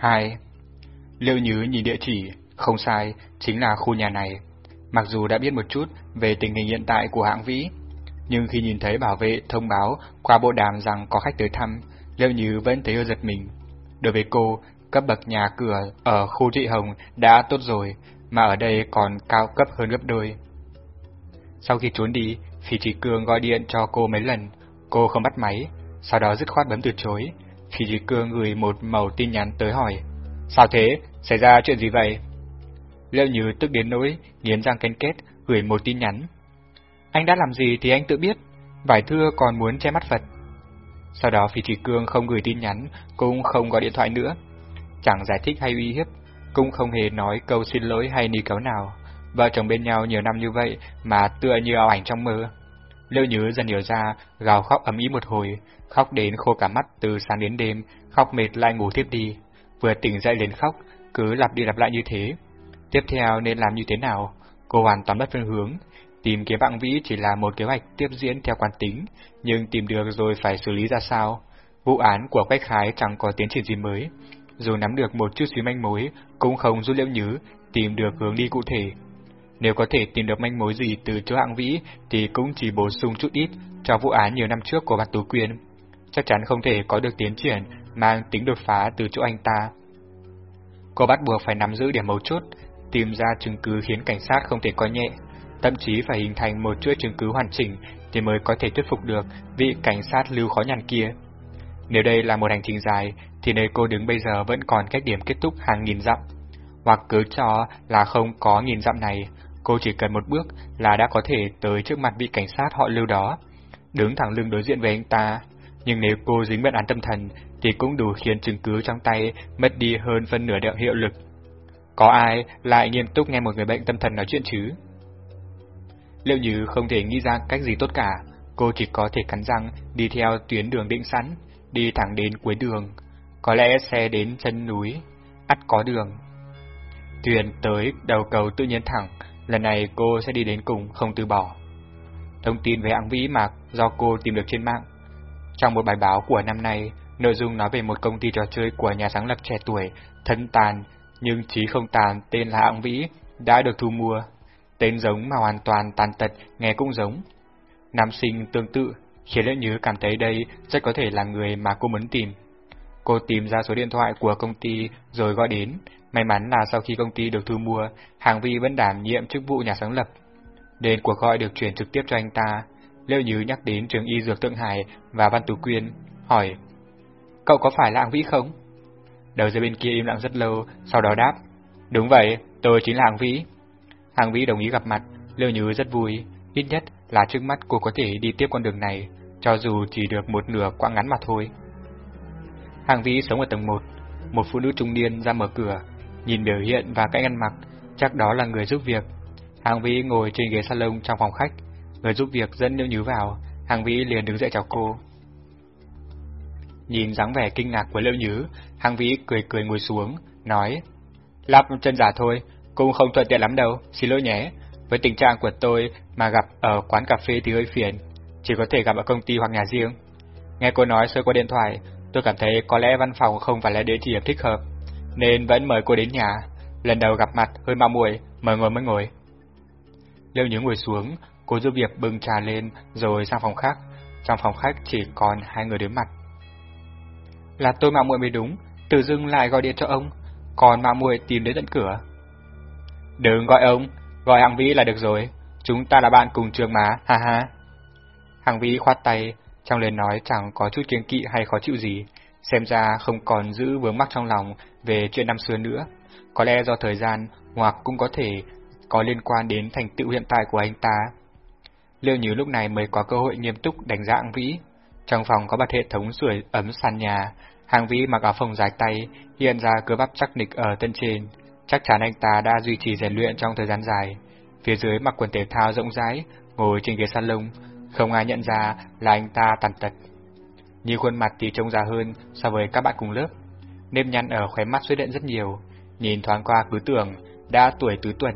2. Liệu Nhứ nhìn địa chỉ, không sai, chính là khu nhà này. Mặc dù đã biết một chút về tình hình hiện tại của hãng Vĩ, nhưng khi nhìn thấy bảo vệ thông báo qua bộ đàm rằng có khách tới thăm, Liệu Nhứ vẫn thấy hơi giật mình. Đối với cô, cấp bậc nhà cửa ở khu trị hồng đã tốt rồi, mà ở đây còn cao cấp hơn gấp đôi. Sau khi trốn đi, Phỉ Trí Cương gọi điện cho cô mấy lần, cô không bắt máy, sau đó dứt khoát bấm từ chối. Phỉ Trí Cương gửi một màu tin nhắn tới hỏi, sao thế, xảy ra chuyện gì vậy? Liệu như tức đến nỗi, nghiến răng canh kết, gửi một tin nhắn. Anh đã làm gì thì anh tự biết, vải thưa còn muốn che mắt Phật. Sau đó Phi Trì Cương không gửi tin nhắn, cũng không gọi điện thoại nữa. Chẳng giải thích hay uy hiếp, cũng không hề nói câu xin lỗi hay ní cáo nào. Vợ chồng bên nhau nhiều năm như vậy mà tựa như ảo ảnh trong mơ. Liêu Nhứ dần hiểu ra, gào khóc ấm ý một hồi, khóc đến khô cả mắt từ sáng đến đêm, khóc mệt lại ngủ tiếp đi. Vừa tỉnh dậy liền khóc, cứ lặp đi lặp lại như thế. Tiếp theo nên làm như thế nào? Cô hoàn toàn mất phương hướng. Tìm kiếm bạn vĩ chỉ là một kế hoạch tiếp diễn theo quán tính, nhưng tìm được rồi phải xử lý ra sao? Vụ án của Quách Khái chẳng có tiến triển gì mới. Dù nắm được một chút xíu manh mối, cũng không giúp Liễu Nhứ tìm được hướng đi cụ thể. Nếu có thể tìm được manh mối gì từ chỗ hạng vĩ thì cũng chỉ bổ sung chút ít cho vụ án nhiều năm trước của Bạch Tú Quyên. Chắc chắn không thể có được tiến triển mang tính đột phá từ chỗ anh ta. Cô bắt buộc phải nắm giữ điểm mấu chốt, tìm ra chứng cứ khiến cảnh sát không thể coi nhẹ, thậm chí phải hình thành một chuỗi chứng cứ hoàn chỉnh thì mới có thể thuyết phục được vị cảnh sát lưu khó nhằn kia. Nếu đây là một hành trình dài, thì nơi cô đứng bây giờ vẫn còn cách điểm kết thúc hàng nghìn dặm. Hoặc cứ cho là không có nghìn dặm này, cô chỉ cần một bước là đã có thể tới trước mặt vị cảnh sát họ lưu đó, đứng thẳng lưng đối diện với anh ta. Nhưng nếu cô dính bệnh án tâm thần, thì cũng đủ khiến chứng cứ trong tay mất đi hơn phân nửa đeo hiệu lực. Có ai lại nghiêm túc nghe một người bệnh tâm thần nói chuyện chứ? Liệu như không thể nghĩ ra cách gì tốt cả, cô chỉ có thể cắn răng đi theo tuyến đường định sẵn, đi thẳng đến cuối đường. Có lẽ xe đến chân núi, ắt có đường. Thuyền tới đầu cầu tự nhiên thẳng, lần này cô sẽ đi đến cùng không từ bỏ. Thông tin về áng vĩ mạc do cô tìm được trên mạng. Trong một bài báo của năm nay, nội dung nói về một công ty trò chơi của nhà sáng lập trẻ tuổi, thân tàn, nhưng trí không tàn tên là Hạng vĩ, đã được thu mua. Tên giống mà hoàn toàn tàn tật, nghe cũng giống. Nam sinh tương tự, khiến Lệ nhớ cảm thấy đây rất có thể là người mà cô muốn tìm. Cô tìm ra số điện thoại của công ty rồi gọi đến. May mắn là sau khi công ty được thu mua, Hàng Vi vẫn đảm nhiệm chức vụ nhà sáng lập. Nên cuộc gọi được chuyển trực tiếp cho anh ta. Liệu Như nhắc đến trường y dược Tượng Hải và Văn Tú Quyên, hỏi Cậu có phải là Hàng Vĩ không? Đầu dây bên kia im lặng rất lâu, sau đó đáp Đúng vậy, tôi chính là Hàng Vĩ. Hàng Vĩ đồng ý gặp mặt, Liệu Như rất vui, ít nhất là trước mắt cô có thể đi tiếp con đường này, cho dù chỉ được một nửa quãng ngắn mà thôi. Hàng Vĩ sống ở tầng 1, một phụ nữ trung niên ra mở cửa, nhìn biểu hiện và cách ăn mặc, chắc đó là người giúp việc. Hàng Vĩ ngồi trên ghế salon trong phòng khách, người giúp việc dẫn Liễu Nhứ vào, Hàng Vĩ liền đứng dậy chào cô. Nhìn dáng vẻ kinh ngạc của Liễu Nhứ, Hàng Vĩ cười cười ngồi xuống, nói: "Lắp chân giả thôi, cũng không thuận tiện lắm đâu, xin lỗi nhé. Với tình trạng của tôi mà gặp ở quán cà phê thì hơi phiền, chỉ có thể gặp ở công ty hoặc nhà riêng. Nghe cô nói sơ qua điện thoại, tôi cảm thấy có lẽ văn phòng không phải là địa chỉ thích hợp, nên vẫn mời cô đến nhà. Lần đầu gặp mặt hơi mạo muội, mời ngồi mới ngồi. Liêu Nhớ ngồi xuống, cô giúp việc bưng trà lên rồi sang phòng khác. Trong phòng khách chỉ còn hai người đối mặt. Là tôi mạo muội mới đúng, từ dưng lại gọi điện cho ông, còn mạo muội tìm đến tận cửa. Đừng gọi ông, gọi Hằng Vĩ là được rồi, chúng ta là bạn cùng trường mà, ha ha. Hằng Vĩ khoát tay, trong lời nói chẳng có chút kiêng kỵ hay khó chịu gì, xem ra không còn giữ vướng mắc trong lòng về chuyện năm xưa nữa. Có lẽ do thời gian hoặc cũng có thể có liên quan đến thành tựu hiện tại của anh ta. Liêu Nhứ lúc này mới có cơ hội nghiêm túc đánh giá Hằng Vĩ. Trong phòng có bật hệ thống sưởi ấm sàn nhà, Hàng Vĩ mặc áo phông dài tay, hiện ra cơ bắp chắc nịch ở thân trên. Chắc chắn anh ta đã duy trì rèn luyện trong thời gian dài. Phía dưới mặc quần thể thao rộng rãi, ngồi trên ghế salon, không ai nhận ra là anh ta tàn tật. Như khuôn mặt thì trông già hơn so với các bạn cùng lớp. Nếp nhăn ở khóe mắt xuất hiện rất nhiều, nhìn thoáng qua cứ tưởng đã tuổi tứ tuần,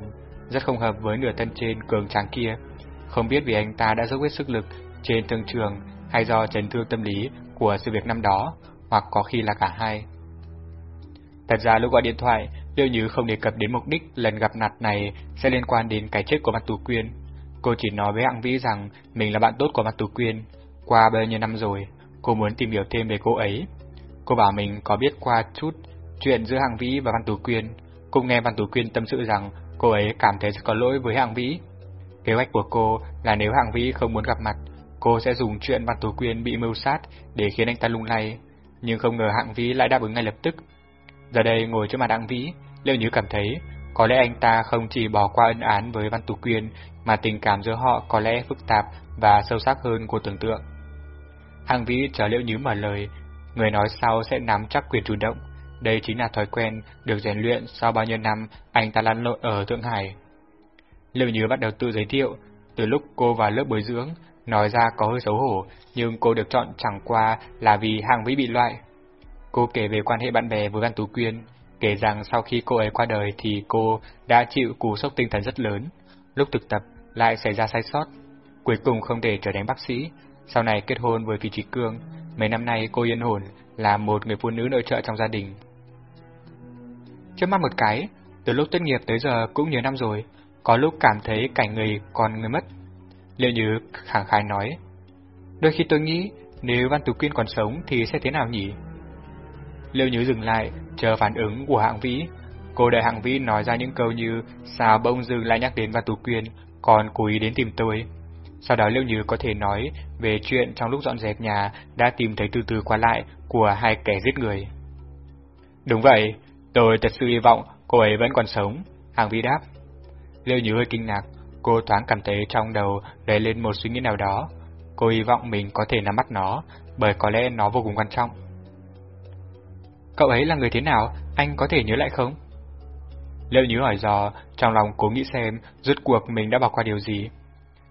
rất không hợp với nửa thân trên cường tráng kia. Không biết vì anh ta đã dốc hết sức lực trên thương trường hay do chấn thương tâm lý của sự việc năm đó, hoặc có khi là cả hai. Thật ra lúc gọi điện thoại, Liêu Như không đề cập đến mục đích lần gặp mặt này sẽ liên quan đến cái chết của Mặt Tú Quyên. Cô chỉ nói với Hạng Vĩ rằng mình là bạn tốt của Mặt Tú Quyên. Qua bao nhiêu năm rồi, cô muốn tìm hiểu thêm về cô ấy. Cô bảo mình có biết qua chút chuyện giữa Hạng Vĩ và Văn Tú Quyên. Cô nghe Văn Tú Quyên tâm sự rằng cô ấy cảm thấy có lỗi với Hạng Vĩ. Kế hoạch của cô là nếu Hạng Vĩ không muốn gặp mặt, cô sẽ dùng chuyện Văn Tú Quyên bị mưu sát để khiến anh ta lung lay. Nhưng không ngờ Hạng Vĩ lại đáp ứng ngay lập tức. Giờ đây ngồi trước mặt Hạng Vĩ, Liệu Như cảm thấy có lẽ anh ta không chỉ bỏ qua ân án với Văn Tú Quyên mà tình cảm giữa họ có lẽ phức tạp và sâu sắc hơn của tưởng tượng. Hạng Vĩ chờ Liễu Như mở lời, người nói sau sẽ nắm chắc quyền chủ động. Đây chính là thói quen được rèn luyện sau bao nhiêu năm anh ta lăn lộn ở Thượng Hải. Liệu như bắt đầu tự giới thiệu, từ lúc cô vào lớp bồi dưỡng, nói ra có hơi xấu hổ, nhưng cô được chọn chẳng qua là vì Hàng Vĩ bị loại. Cô kể về quan hệ bạn bè với Văn Tú Quyên, kể rằng sau khi cô ấy qua đời thì cô đã chịu cú sốc tinh thần rất lớn, lúc thực tập lại xảy ra sai sót, cuối cùng không thể trở thành bác sĩ, sau này kết hôn với Phi Trí Cương, mấy năm nay cô yên ổn là một người phụ nữ nội trợ trong gia đình. Trước mắt một cái, từ lúc tốt nghiệp tới giờ cũng nhiều năm rồi, có lúc cảm thấy cảnh người còn người mất. Liệu như khẳng khái nói, đôi khi tôi nghĩ nếu Văn Tú Quyên còn sống thì sẽ thế nào nhỉ? Liệu Như dừng lại, chờ phản ứng của hạng vĩ. Cô đợi hạng vĩ nói ra những câu như sao bông dừng lại nhắc đến Văn Tú Quyên, còn cố ý đến tìm tôi. Sau đó Liệu Như có thể nói về chuyện trong lúc dọn dẹp nhà đã tìm thấy từ từ qua lại của hai kẻ giết người. Đúng vậy, tôi thật sự hy vọng cô ấy vẫn còn sống, Hàng Vi đáp. Liêu Như hơi kinh ngạc, cô thoáng cảm thấy trong đầu đầy lên một suy nghĩ nào đó. Cô hy vọng mình có thể nắm bắt nó, bởi có lẽ nó vô cùng quan trọng. Cậu ấy là người thế nào, anh có thể nhớ lại không? Liêu Như hỏi dò, trong lòng cố nghĩ xem rốt cuộc mình đã bỏ qua điều gì.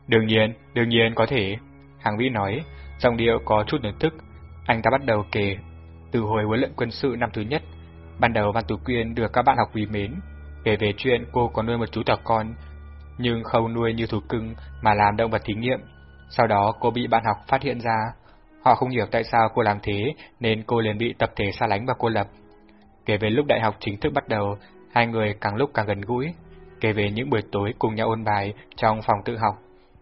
Đương nhiên, đương nhiên có thể. Hàng Vĩ nói, giọng điệu có chút nửa tức. Anh ta bắt đầu kể, từ hồi huấn luyện quân sự năm thứ nhất, ban đầu Văn Tú Quyên được các bạn học quý mến, kể về chuyện cô có nuôi một chú thỏ con, nhưng không nuôi như thú cưng mà làm động vật thí nghiệm. Sau đó cô bị bạn học phát hiện ra, họ không hiểu tại sao cô làm thế nên cô liền bị tập thể xa lánh và cô lập. Kể về lúc đại học chính thức bắt đầu, hai người càng lúc càng gần gũi, kể về những buổi tối cùng nhau ôn bài trong phòng tự học,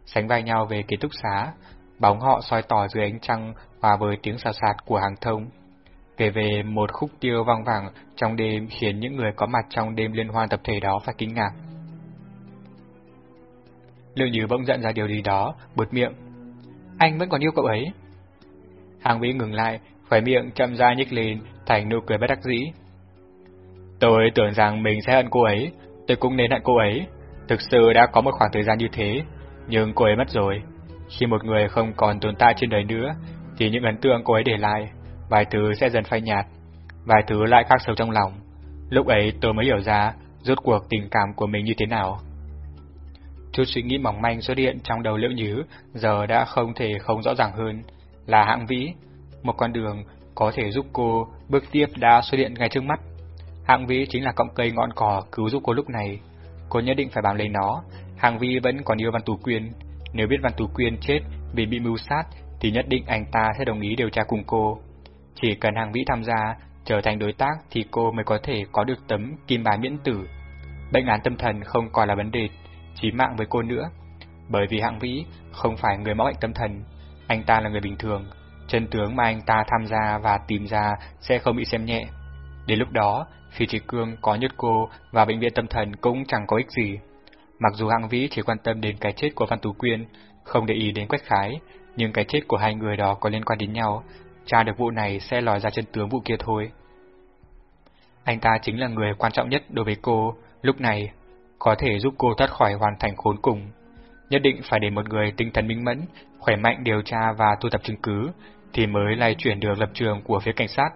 sánh vai nhau về ký túc xá, bóng họ soi tỏ dưới ánh trăng hòa với tiếng xào xạc của hàng thông. Kể về một khúc tiêu vang vàng trong đêm khiến những người có mặt trong đêm liên hoan tập thể đó phải kinh ngạc. Liệu như bỗng giận ra điều gì đó, bột miệng. Anh vẫn còn yêu cậu ấy. Hàng vĩ ngừng lại, khỏe miệng chậm ra nhích lên, thành nụ cười bất đắc dĩ. Tôi tưởng rằng mình sẽ hận cô ấy, tôi cũng nên hận cô ấy. Thực sự đã có một khoảng thời gian như thế, nhưng cô ấy mất rồi. Khi một người không còn tồn tại trên đời nữa, thì những ấn tượng cô ấy để lại, vài thứ sẽ dần phai nhạt, vài thứ lại khắc sâu trong lòng. Lúc ấy tôi mới hiểu ra rốt cuộc tình cảm của mình như thế nào. Chút suy nghĩ mỏng manh xuất hiện trong đầu Liễu Nhứ giờ đã không thể không rõ ràng hơn, là hạng vĩ, một con đường có thể giúp cô bước tiếp đã xuất hiện ngay trước mắt. Hạng vĩ chính là cọng cây ngọn cỏ cứu giúp cô lúc này. Cô nhất định phải bám lấy nó. Hạng vĩ vẫn còn yêu Văn Tú Quyên. Nếu biết Văn Tú Quyên chết vì bị mưu sát, thì nhất định anh ta sẽ đồng ý điều tra cùng cô. Chỉ cần Hạng vĩ tham gia, trở thành đối tác thì cô mới có thể có được tấm kim bài miễn tử. Bệnh án tâm thần không còn là vấn đề chí mạng với cô nữa. Bởi vì Hạng vĩ không phải người mắc bệnh tâm thần, anh ta là người bình thường, chân tướng mà anh ta tham gia và tìm ra sẽ không bị xem nhẹ. Đến lúc đó, Phi Trí Cương có nhất cô và bệnh viện tâm thần cũng chẳng có ích gì. Mặc dù Hạng Vĩ chỉ quan tâm đến cái chết của Văn Tú Quyên, không để ý đến Quách Khái, nhưng cái chết của hai người đó có liên quan đến nhau, tra được vụ này sẽ lòi ra chân tướng vụ kia thôi. Anh ta chính là người quan trọng nhất đối với cô, lúc này, có thể giúp cô thoát khỏi hoàn thành khốn cùng. Nhất định phải để một người tinh thần minh mẫn, khỏe mạnh điều tra và thu thập chứng cứ, thì mới lay chuyển được lập trường của phía cảnh sát.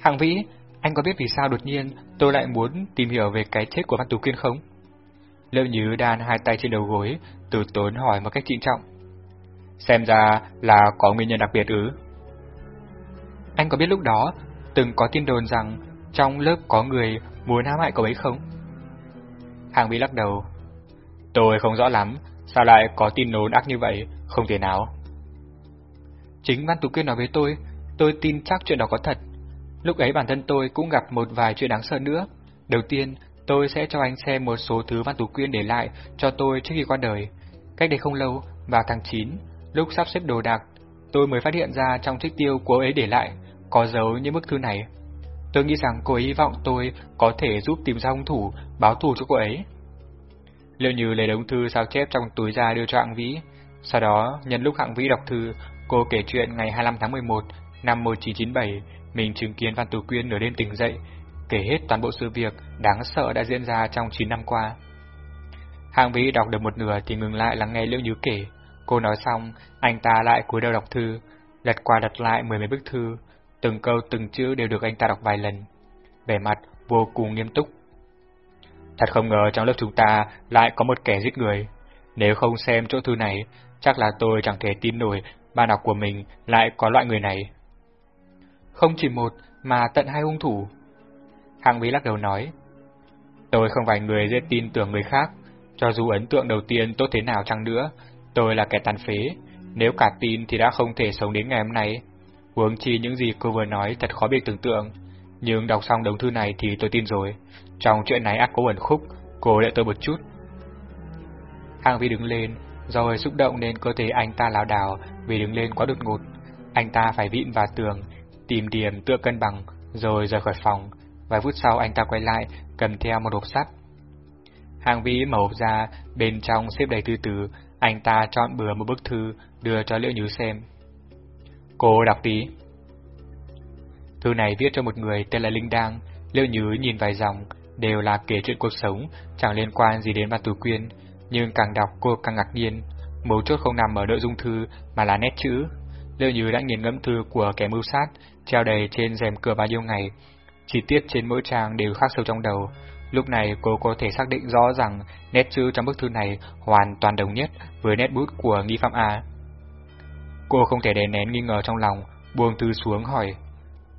Hạng Vĩ, anh có biết vì sao đột nhiên tôi lại muốn tìm hiểu về cái chết của Văn Tú kiên không? Liệu Như đan hai tay trên đầu gối, từ tốn hỏi một cách trịnh trọng. Xem ra là có nguyên nhân đặc biệt ư? Anh có biết lúc đó từng có tin đồn rằng trong lớp có người muốn hãm hại cậu ấy không? Hàng Vĩ lắc đầu. Tôi không rõ lắm, sao lại có tin đồn ác như vậy, không thể nào. Chính Văn Tú Quyên nói với tôi, tôi tin chắc chuyện đó có thật. Lúc ấy bản thân tôi cũng gặp một vài chuyện đáng sợ nữa. Đầu tiên, tôi sẽ cho anh xem một số thứ Văn Tú Quyên để lại cho tôi trước khi qua đời. Cách đây không lâu, vào tháng 9, lúc sắp xếp đồ đạc, tôi mới phát hiện ra trong chiếc tiêu của ấy để lại có dấu những bức thư này. Tôi nghĩ rằng cô ấy hy vọng tôi có thể giúp tìm ra hung thủ, báo thù cho cô ấy. Liệu như lấy đống thư sao chép trong túi ra đưa cho Hạng Vĩ. Sau đó, nhân lúc Hạng Vĩ đọc thư, cô kể chuyện ngày 25 tháng 11 năm 1997, mình chứng kiến Văn Tú Quyên nửa đêm tỉnh dậy, kể hết toàn bộ sự việc đáng sợ đã diễn ra trong 9 năm qua. Hạng Vĩ đọc được một nửa thì ngừng lại lắng nghe Liễu Như kể. Cô nói xong, anh ta lại cúi đầu đọc thư, lật qua đặt lại mười mấy bức thư, từng câu từng chữ đều được anh ta đọc vài lần. Vẻ mặt vô cùng nghiêm túc. Thật không ngờ trong lớp chúng ta lại có một kẻ giết người. Nếu không xem chỗ thư này, chắc là tôi chẳng thể tin nổi bạn học của mình lại có loại người này. Không chỉ một, mà tận hai hung thủ. Hạng Vĩ lắc đầu nói, Tôi không phải người dễ tin tưởng người khác, cho dù ấn tượng đầu tiên tốt thế nào chăng nữa, tôi là kẻ tàn phế, nếu cả tin thì đã không thể sống đến ngày hôm nay. Huống chi những gì cô vừa nói thật khó biết tưởng tượng, nhưng đọc xong đống thư này thì tôi tin rồi. Trong chuyện này ác có ẩn khúc, cô đợi tôi một chút. Hàng Vi đứng lên, do hơi xúc động nên cơ thể anh ta lảo đảo vì đứng lên quá đột ngột. Anh ta phải vịn vào tường, tìm điểm tựa cân bằng, rồi rời khỏi phòng. Vài phút sau anh ta quay lại, cầm theo một hộp sắt. Hàng Vi mở hộp ra, bên trong xếp đầy thư từ, anh ta chọn bừa một bức thư đưa cho Liễu Nhứ xem. Cô đọc tí. Thư này viết cho một người tên là Linh Đang, Liễu Nhứ nhìn vài dòng, đều là kể chuyện cuộc sống, chẳng liên quan gì đến Văn Tú Quyên, nhưng càng đọc cô càng ngạc nhiên, mấu chốt không nằm ở nội dung thư mà là nét chữ. Liễu Như đã nghiền ngẫm thư của kẻ mưu sát, treo đầy trên rèm cửa bao nhiêu ngày, chi tiết trên mỗi trang đều khắc sâu trong đầu. Lúc này cô có thể xác định rõ rằng nét chữ trong bức thư này hoàn toàn đồng nhất với nét bút của nghi phạm A. Cô không thể đè nén nghi ngờ trong lòng, buông thư xuống hỏi,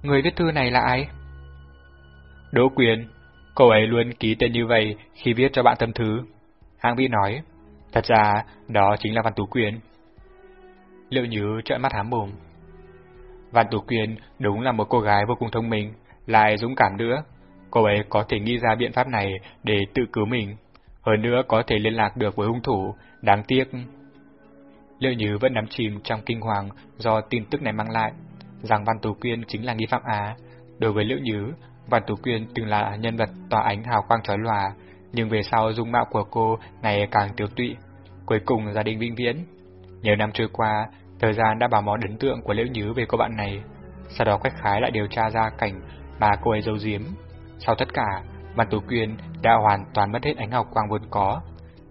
người viết thư này là ai? Đỗ Quyền, Cậu ấy luôn ký tên như vậy khi viết cho bạn tâm thứ. Hàng Vĩ nói, thật ra đó chính là Văn Tú Quyền. Liệu Nhứ trợn mắt hám mồm. Văn Tú Quyền đúng là một cô gái vô cùng thông minh, lại dũng cảm nữa. Cô ấy có thể nghĩ ra biện pháp này để tự cứu mình. Hơn nữa có thể liên lạc được với hung thủ, đáng tiếc. Liệu Như vẫn nắm chìm trong kinh hoàng do tin tức này mang lại, rằng Văn Tú Quyên chính là nghi phạm Á. Đối với Liễu Nhứ, Văn Tú Quyên từng là nhân vật tỏa ánh hào quang chói lòa, nhưng về sau dung mạo của cô ngày càng tiêu tụy. Cuối cùng gia đình vĩnh viễn. Nhiều năm trôi qua, thời gian đã bảo mòn ấn tượng của Liễu Nhứ về cô bạn này. Sau đó Quách Khái lại điều tra ra cảnh mà cô ấy giấu giếm. Sau tất cả, Văn Tú Quyên đã hoàn toàn mất hết ánh hào quang vốn có.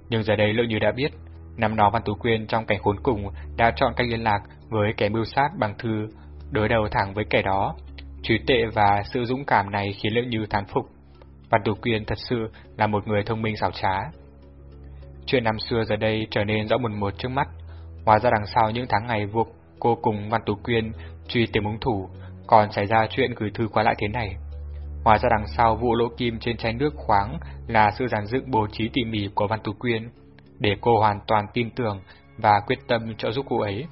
Nhưng giờ đây Liễu Nhứ đã biết, năm đó Văn Tú Quyên trong cảnh khốn cùng đã chọn cách liên lạc với kẻ mưu sát bằng thư, đối đầu thẳng với kẻ đó, Trí tệ và sự dũng cảm này khiến Liễu Như thán phục. Văn Tú Quyên thật sự là một người thông minh xảo trá. Chuyện năm xưa giờ đây trở nên rõ một một trước mắt. Hóa ra đằng sau những tháng ngày vuột cô cùng Văn Tú Quyên truy tìm hung thủ, còn xảy ra chuyện gửi thư qua lại thế này. Hóa ra đằng sau vụ lỗ kim trên chai nước khoáng là sự giản dựng bố trí tỉ mỉ của Văn Tú Quyên, để cô hoàn toàn tin tưởng và quyết tâm trợ giúp cô ấy.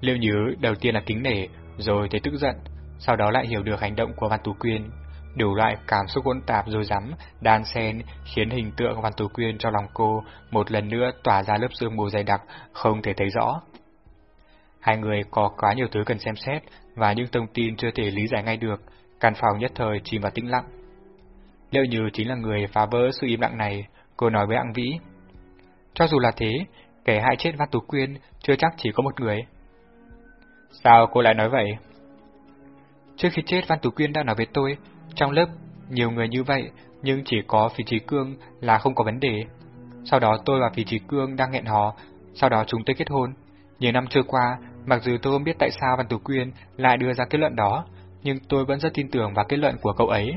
Liêu Nhứ đầu tiên là kính nể, rồi thấy tức giận, sau đó lại hiểu được hành động của Văn Tú Quyên. Đủ loại cảm xúc hỗn tạp rồi rắm, đan xen khiến hình tượng Văn Tú Quyên cho lòng cô một lần nữa tỏa ra lớp sương mù dày đặc, không thể thấy rõ. Hai người có quá nhiều thứ cần xem xét và những thông tin chưa thể lý giải ngay được, căn phòng nhất thời chìm vào tĩnh lặng. Liệu như chính là người phá vỡ sự im lặng này, cô nói với Ăng Vĩ. Cho dù là thế, kẻ hại chết Văn Tú Quyên chưa chắc chỉ có một người. Sao cô lại nói vậy? Trước khi chết Văn Tú Quyên đã nói với tôi, trong lớp nhiều người như vậy, nhưng chỉ có Phí Trí Cương là không có vấn đề. Sau đó tôi và Phí Trí Cương đang hẹn hò, sau đó chúng tôi kết hôn. Nhiều năm trôi qua, mặc dù tôi không biết tại sao Văn Tú Quyên lại đưa ra kết luận đó, nhưng tôi vẫn rất tin tưởng vào kết luận của cậu ấy.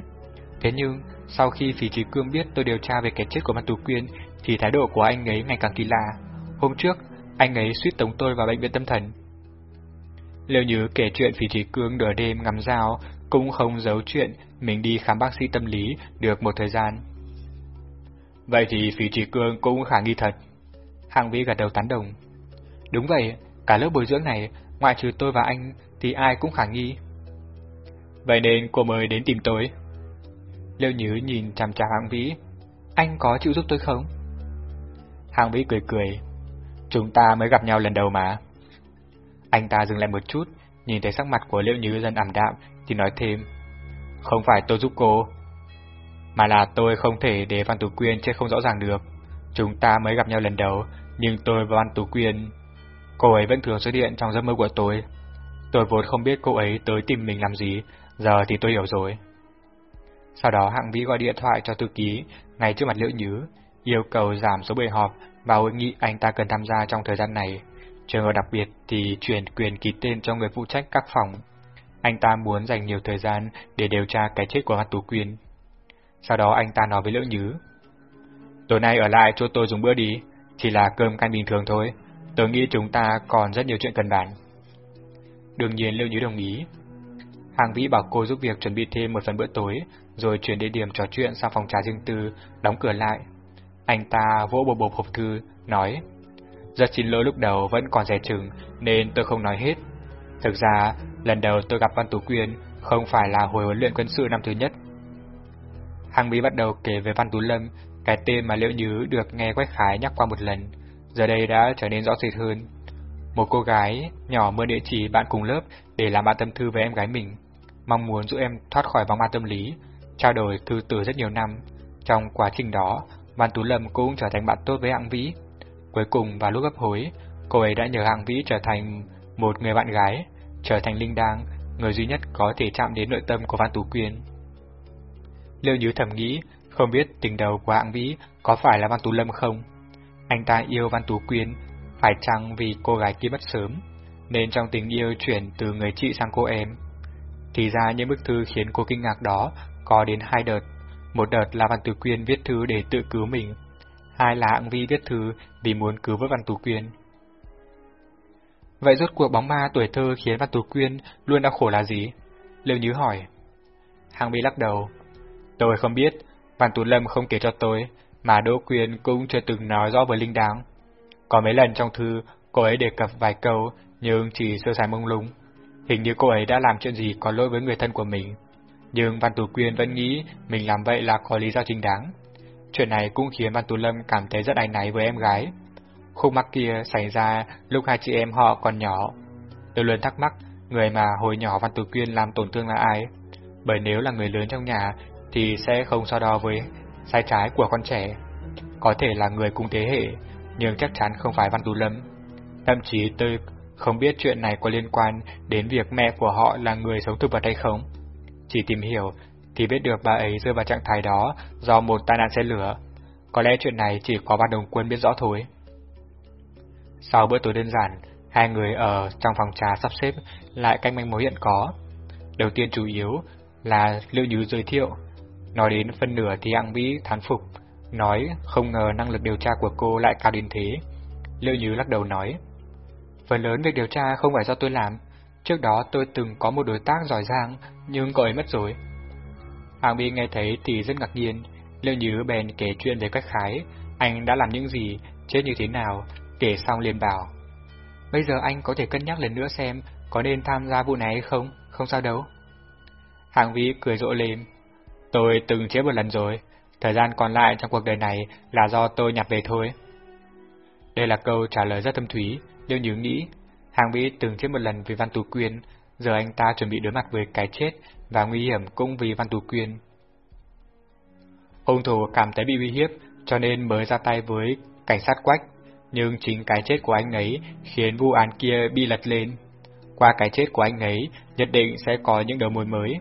Thế nhưng, sau khi Phí Trí Cương biết tôi điều tra về cái chết của Mạc Tú Quyên, thì thái độ của anh ấy ngày càng kỳ lạ. Hôm trước, anh ấy suýt tống tôi vào bệnh viện tâm thần. Liệu như kể chuyện Phỉ Trí Cương nửa đêm ngắm dao, cũng không giấu chuyện mình đi khám bác sĩ tâm lý được một thời gian. Vậy thì Phỉ Trí Cương cũng khả nghi thật. Hàng Vĩ gật đầu tán đồng. Đúng vậy, Cả lớp bồi dưỡng này, ngoại trừ tôi và anh thì ai cũng khả nghi. Vậy nên cô mới đến tìm tôi. Liêu Nhứ nhìn chằm chằm hạng Vĩ. Anh có chịu giúp tôi không? Hạng Vĩ cười cười. Chúng ta mới gặp nhau lần đầu mà. Anh ta dừng lại một chút, nhìn thấy sắc mặt của Liêu Nhứ dần ảm đạm thì nói thêm. Không phải tôi giúp cô, mà là tôi không thể để Văn Tú Quyên chết không rõ ràng được. Chúng ta mới gặp nhau lần đầu, nhưng tôi và Văn Tú Quyên... Cô ấy vẫn thường xuất hiện trong giấc mơ của tôi. Tôi vốn không biết cô ấy tới tìm mình làm gì, giờ thì tôi hiểu rồi. Sau đó hạng vĩ gọi điện thoại cho thư ký, ngay trước mặt Liễu Nhứ, yêu cầu giảm số buổi họp và hội nghị anh ta cần tham gia trong thời gian này. Trường hợp đặc biệt thì chuyển quyền ký tên cho người phụ trách các phòng. Anh ta muốn dành nhiều thời gian để điều tra cái chết của Hạt Tú Quyên. Sau đó anh ta nói với Liễu Nhứ. Tối nay ở lại chỗ tôi dùng bữa đi, chỉ là cơm canh bình thường thôi. Tôi nghĩ chúng ta còn rất nhiều chuyện cần bàn. Đương nhiên Liễu Nhứ đồng ý. Hàng Vĩ bảo cô giúp việc chuẩn bị thêm một phần bữa tối, rồi chuyển địa điểm trò chuyện sang phòng trà riêng tư, đóng cửa lại. Anh ta vỗ bộ bộp hộp thư, nói Rất xin lỗi lúc đầu vẫn còn rẻ chừng nên tôi không nói hết. Thực ra, lần đầu tôi gặp Văn Tú Quyên không phải là hồi huấn luyện quân sự năm thứ nhất. Hàng Mỹ bắt đầu kể về Văn Tú Lâm, cái tên mà Liễu Nhứ được nghe Quách Khái nhắc qua một lần, giờ đây đã trở nên rõ rệt hơn. Một cô gái nhỏ mượn địa chỉ bạn cùng lớp để làm bạn tâm thư với em gái mình, mong muốn giúp em thoát khỏi vòng ma tâm lý, trao đổi thư từ rất nhiều năm. Trong quá trình đó, Văn Tú Lâm cũng trở thành bạn tốt với Hạng Vĩ. Cuối cùng vào lúc gấp hối, cô ấy đã nhờ Hạng Vĩ trở thành một người bạn gái, trở thành Linh Đang, người duy nhất có thể chạm đến nội tâm của Văn Tú Quyên. Liêu Như thầm nghĩ, không biết tình đầu của Hạng Vĩ có phải là Văn Tú Lâm không? Anh ta yêu Văn Tú Quyên, phải chăng vì cô gái kia mất sớm, nên trong tình yêu chuyển từ người chị sang cô em. Thì ra những bức thư khiến cô kinh ngạc đó có đến hai đợt. Một đợt là Văn tử Quyên viết thư để tự cứu mình, hai là Hạng Vi viết thư vì muốn cứu với Văn Tú Quyên. Vậy rốt cuộc bóng ma tuổi thơ khiến Văn Tú Quyên luôn đau khổ là gì? Liêu Nhứ hỏi. Hạng Vi lắc đầu. Tôi không biết, Văn Tú Lâm không kể cho tôi, mà Đỗ Quyên cũng chưa từng nói rõ với Linh Đáng. Có mấy lần trong thư, cô ấy đề cập vài câu, nhưng chỉ sơ sài mông lung. Hình như cô ấy đã làm chuyện gì có lỗi với người thân của mình. Nhưng Văn Tú Quyên vẫn nghĩ mình làm vậy là có lý do chính đáng. Chuyện này cũng khiến Văn Tú Lâm cảm thấy rất áy náy với em gái. Khúc mắc kia xảy ra lúc hai chị em họ còn nhỏ. Tôi luôn thắc mắc, người mà hồi nhỏ Văn Tú Quyên làm tổn thương là ai? Bởi nếu là người lớn trong nhà thì sẽ không so đo với sai trái của con trẻ. Có thể là người cùng thế hệ, nhưng chắc chắn không phải Văn Tú Lâm. Thậm chí tôi không biết chuyện này có liên quan đến việc mẹ của họ là người sống thực vật hay không. Chỉ tìm hiểu thì biết được bà ấy rơi vào trạng thái đó do một tai nạn xe lửa. Có lẽ chuyện này chỉ có ban Đồng Quân biết rõ thôi. Sau bữa tối đơn giản, hai người ở trong phòng trà sắp xếp lại canh manh mối hiện có. Đầu tiên chủ yếu là Lưu Như giới thiệu. Nói đến phân nửa thì Hạng Vĩ thán phục, nói không ngờ năng lực điều tra của cô lại cao đến thế. Lưu Như lắc đầu nói, Phần lớn việc điều tra không phải do tôi làm, trước đó tôi từng có một đối tác giỏi giang, nhưng cậu ấy mất rồi. Hàng Bi nghe thấy thì rất ngạc nhiên, Liêu Nhứ bèn kể chuyện về cách khái, anh đã làm những gì, chết như thế nào, kể xong liền bảo. Bây giờ anh có thể cân nhắc lần nữa xem có nên tham gia vụ này hay không, không sao đâu. Hàng Vĩ cười rộ lên, tôi từng chết một lần rồi, thời gian còn lại trong cuộc đời này là do tôi nhặt về thôi. Đây là câu trả lời rất thâm thúy, Liêu Nhứ nghĩ, Hàng Vĩ từng chết một lần vì Văn Tú Quyên, giờ anh ta chuẩn bị đối mặt với cái chết và nguy hiểm cũng vì Văn Tú Quyên. Hung thủ cảm thấy bị uy hiếp cho nên mới ra tay với cảnh sát quách, nhưng chính cái chết của anh ấy khiến vụ án kia bị lật lên. Qua cái chết của anh ấy, nhất định sẽ có những đầu mối mới.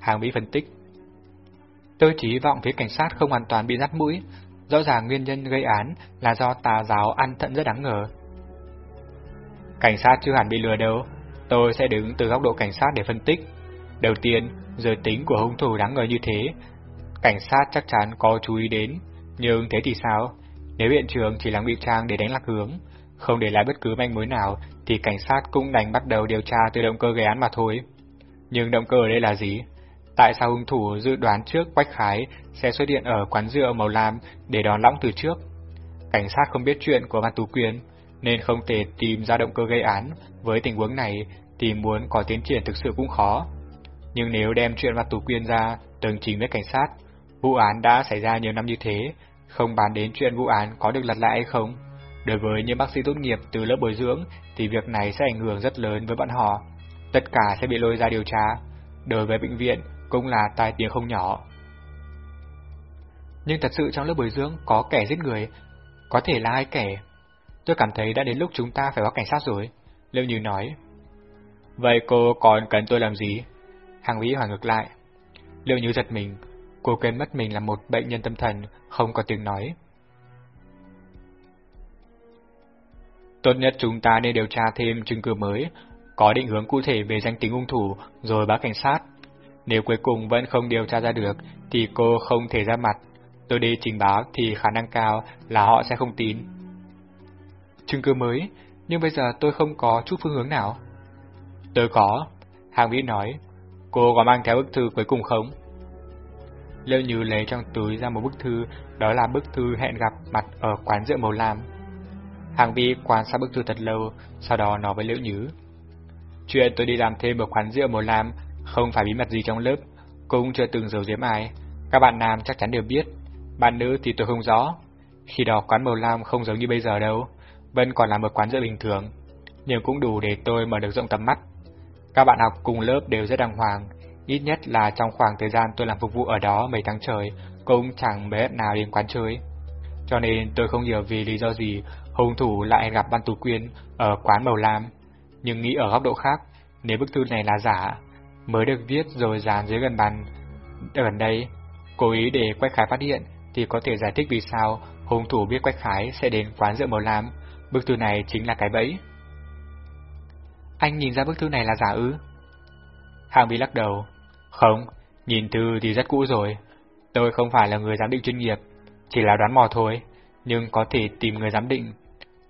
Hàng Vĩ phân tích. Tôi chỉ hy vọng phía cảnh sát không hoàn toàn bị rắt mũi, rõ ràng nguyên nhân gây án là do tà giáo ăn thận rất đáng ngờ. Cảnh sát chưa hẳn bị lừa đâu, tôi sẽ đứng từ góc độ cảnh sát để phân tích. Đầu tiên, giới tính của hung thủ đáng ngờ như thế, cảnh sát chắc chắn có chú ý đến, nhưng thế thì sao? Nếu hiện trường chỉ là ngụy trang để đánh lạc hướng, không để lại bất cứ manh mối nào, thì cảnh sát cũng đành bắt đầu điều tra từ động cơ gây án mà thôi. Nhưng động cơ ở đây là gì? Tại sao hung thủ dự đoán trước Quách Khái sẽ xuất hiện ở quán rượu màu lam để đón lõng từ trước? Cảnh sát không biết chuyện của Văn Tú Quyên, nên không thể tìm ra động cơ gây án. Với tình huống này thì muốn có tiến triển thực sự cũng khó. Nhưng nếu đem chuyện Văn Tú Quyên ra tường trình với cảnh sát, vụ án đã xảy ra nhiều năm như thế, không bàn đến chuyện vụ án có được lật lại hay không. Đối với những bác sĩ tốt nghiệp từ lớp bồi dưỡng thì việc này sẽ ảnh hưởng rất lớn với bọn họ. Tất cả sẽ bị lôi ra điều tra. Đối với bệnh viện cũng là tai tiếng không nhỏ. Nhưng thật sự trong lớp bồi dưỡng có kẻ giết người, có thể là hai kẻ. Tôi cảm thấy đã đến lúc chúng ta phải báo cảnh sát rồi, Liệu Như nói. Vậy cô còn cần tôi làm gì? Hàng Vĩ hỏi ngược lại. Liệu Như giật mình, cô quên mất mình là một bệnh nhân tâm thần, không có tiếng nói. Tốt nhất chúng ta nên điều tra thêm chứng cứ mới, có định hướng cụ thể về danh tính hung thủ rồi báo cảnh sát. Nếu cuối cùng vẫn không điều tra ra được thì cô không thể ra mặt. Tôi đi trình báo thì khả năng cao là họ sẽ không tin. Chứng cứ mới, nhưng bây giờ tôi không có chút phương hướng nào. Tôi có, Hàng Vĩ nói, cô có mang theo bức thư cuối cùng không? Lêu Như lấy trong túi ra một bức thư, đó là bức thư hẹn gặp mặt ở quán rượu màu lam. Hàng Vi quan sát bức thư thật lâu, sau đó nói với Liễu Nhứ. Chuyện tôi đi làm thêm ở quán rượu màu lam không phải bí mật gì trong lớp, cũng chưa từng giấu giếm ai. Các bạn nam chắc chắn đều biết, bạn nữ thì tôi không rõ. Khi đó quán màu lam không giống như bây giờ đâu, vẫn còn là một quán rượu bình thường, nhưng cũng đủ để tôi mở được rộng tầm mắt. Các bạn học cùng lớp đều rất đàng hoàng, ít nhất là trong khoảng thời gian tôi làm phục vụ ở đó mấy tháng trời, cũng chẳng bé nào đến quán chơi. Cho nên tôi không hiểu vì lý do gì hung thủ lại gặp Ban Tú Quyên ở quán màu lam. Nhưng nghĩ ở góc độ khác, nếu bức thư này là giả, mới được viết rồi dán dưới gần bàn gần đây, cố ý để Quách Khái phát hiện thì có thể giải thích vì sao hung thủ biết Quách Khái sẽ đến quán rượu màu lam, bức thư này chính là cái bẫy. Anh nhìn ra bức thư này là giả ư? Hàng Bí lắc đầu. Không, nhìn thư thì rất cũ rồi. Tôi không phải là người giám định chuyên nghiệp, chỉ là đoán mò thôi, nhưng có thể tìm người giám định.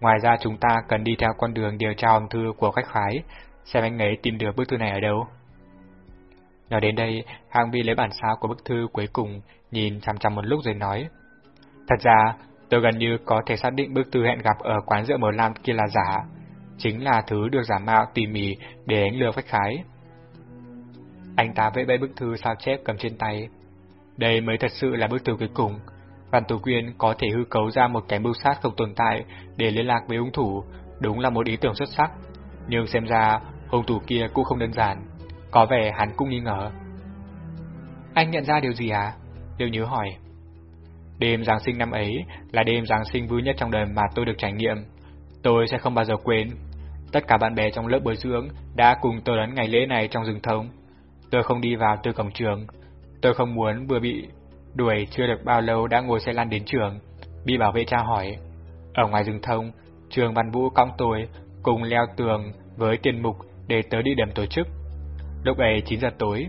Ngoài ra chúng ta cần đi theo con đường điều tra hòm thư của khách khái, xem anh ấy tìm được bức thư này ở đâu. Nói đến đây, Hàng Bi lấy bản sao của bức thư cuối cùng, nhìn chằm chằm một lúc rồi nói. Thật ra, tôi gần như có thể xác định bức thư hẹn gặp ở quán rượu màu lam kia là giả. Chính là thứ được giả mạo tỉ mỉ để đánh lừa khách khái. Anh ta vẽ bay bức thư sao chép cầm trên tay. Đây mới thật sự là bức thư cuối cùng. Văn Tú Quyên có thể hư cấu ra một cái mưu sát không tồn tại để liên lạc với hung thủ, đúng là một ý tưởng xuất sắc. Nhưng xem ra, hung thủ kia cũng không đơn giản. Có vẻ hắn cũng nghi ngờ. Anh nhận ra điều gì à? Điều nhớ hỏi. Đêm Giáng sinh năm ấy là đêm Giáng sinh vui nhất trong đời mà tôi được trải nghiệm. Tôi sẽ không bao giờ quên. Tất cả bạn bè trong lớp bồi dưỡng đã cùng tôi đón ngày lễ này trong rừng thông. Tôi không đi vào từ cổng trường. Tôi không muốn vừa bị đuổi chưa được bao lâu đã ngồi xe lăn đến trường. Bị bảo vệ tra hỏi. Ở ngoài rừng thông, trường Văn Vũ cong tôi cùng leo tường với tiền mục để tới địa điểm tổ chức. Lúc ấy 9 giờ tối,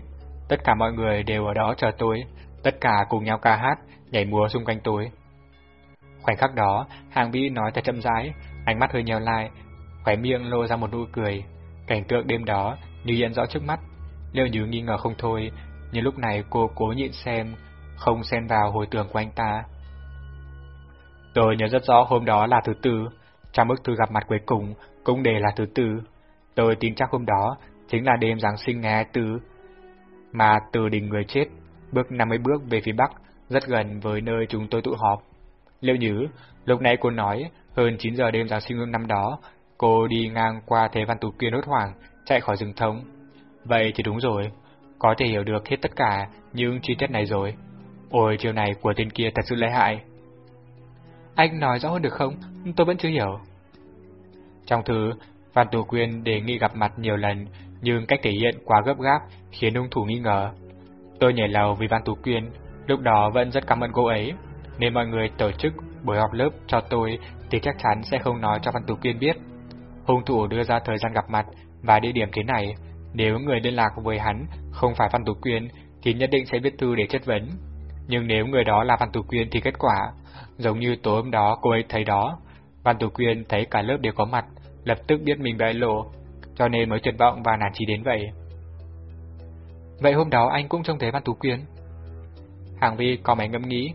tất cả mọi người đều ở đó chờ tôi, tất cả cùng nhau ca hát, nhảy múa xung quanh tôi. Khoảnh khắc đó, Hàng bi nói thật chậm rãi, ánh mắt hơi nheo lại, khóe miệng lộ ra một nụ cười. Cảnh tượng đêm đó như hiện rõ trước mắt, Liêu Như nghi ngờ không thôi, nhưng lúc này cô cố nhịn xem, không xen vào hồi tưởng của anh ta. Tôi nhớ rất rõ hôm đó là thứ tư, trong bức thư gặp mặt cuối cùng cũng đề là thứ tư. Tôi tin chắc hôm đó chính là đêm Giáng sinh ngày 24, mà từ đỉnh người chết, bước 50 bước về phía bắc, rất gần với nơi chúng tôi tụ họp. Liệu nhớ, lúc nãy cô nói, hơn 9 giờ đêm Giáng sinh năm đó, cô đi ngang qua Thế Văn Tú Quyên hốt hoảng, chạy khỏi rừng thông. Vậy thì đúng rồi, có thể hiểu được hết tất cả những chi tiết này rồi. Ôi, chiều này của tên kia thật sự lợi hại. Anh nói rõ hơn được không? Tôi vẫn chưa hiểu. Trong thư, Văn Tú Quyên đề nghị gặp mặt nhiều lần, nhưng cách thể hiện quá gấp gáp khiến hung thủ nghi ngờ. Tôi nhảy lầu vì Văn Tú Quyên, lúc đó vẫn rất cảm ơn cô ấy, nên mọi người tổ chức buổi họp lớp cho tôi thì chắc chắn sẽ không nói cho Văn Tú Kiên biết. Hung thủ đưa ra thời gian gặp mặt và địa điểm thế này, nếu người liên lạc với hắn không phải Văn Tú Quyên thì nhất định sẽ viết thư để chất vấn. Nhưng nếu người đó là Văn Tú Quyên thì kết quả, giống như tối hôm đó cô ấy thấy đó, Văn Tú Quyên thấy cả lớp đều có mặt, lập tức biết mình bại lộ, cho nên mới tuyệt vọng và nản chí đến vậy. Vậy hôm đó anh cũng trông thấy Văn Tú Quyên? Hàng Vi có máy ngẫm nghĩ.